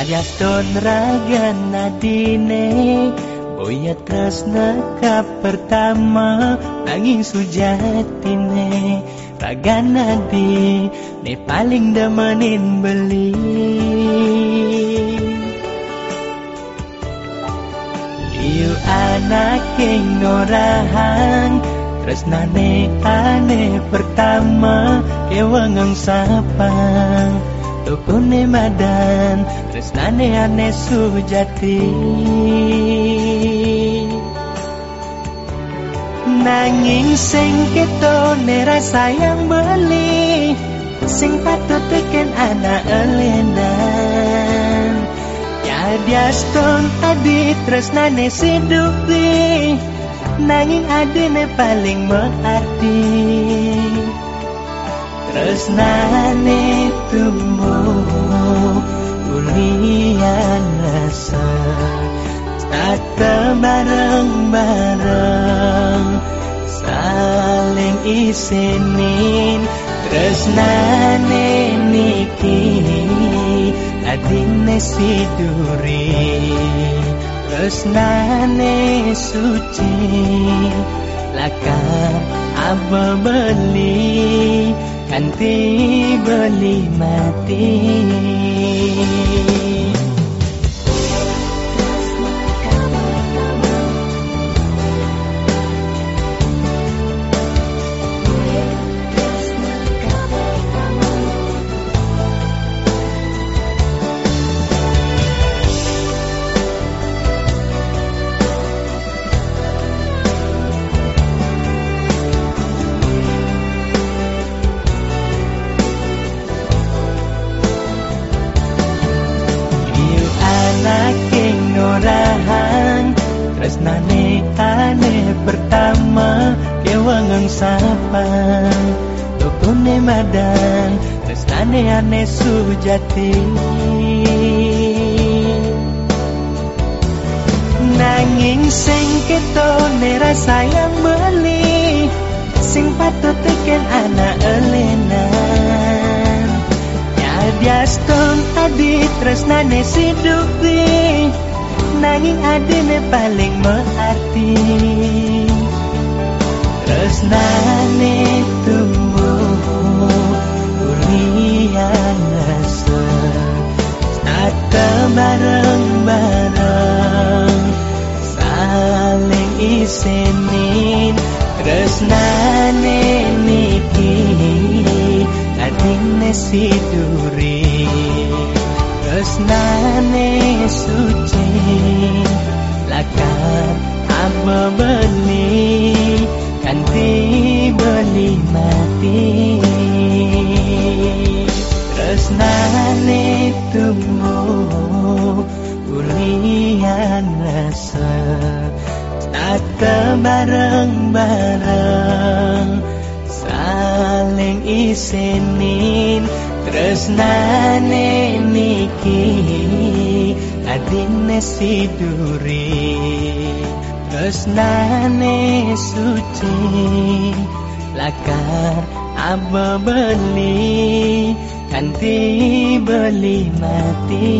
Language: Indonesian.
Yadiaston raga nadine Boya tresna ka pertama Nanging sujatine. Raga nadi Ne paling demenin beli. Iu anak yang norahang Tresnane ane pertama Kewangang sapang. Tukune madan Tresnane ane sujati. Nanging sing ketone rasa yang beli Sing patut teken anak elenan. Yadiaston adi tresnane sidukti Nanging adine paling mengerti Tresnane tumbuh bareng-bareng. Saling isinin Tresnane niki. Adine siduri Tresnane suci. Lakar aba beli? Kanti beli mati Kewangang sapang Tukune madan Tresnane ane sujati. Nanging sing ketone rasa yang beli Sing patut teken anak elenan Yadiaston adi tresnane sidukti Nanging adine paling mengerti tresnane tumbuhmu kurnian rasa Nata bareng-bareng saling isenin tresnane niki adine siduri. Tresnane suci lakar amba mati Tresnane tumbuh Ulian rasa Tata bareng-bareng Saling isinin Tresnane niki. Adine siduri Tresnane suci lakar apa beli kanti beli mati.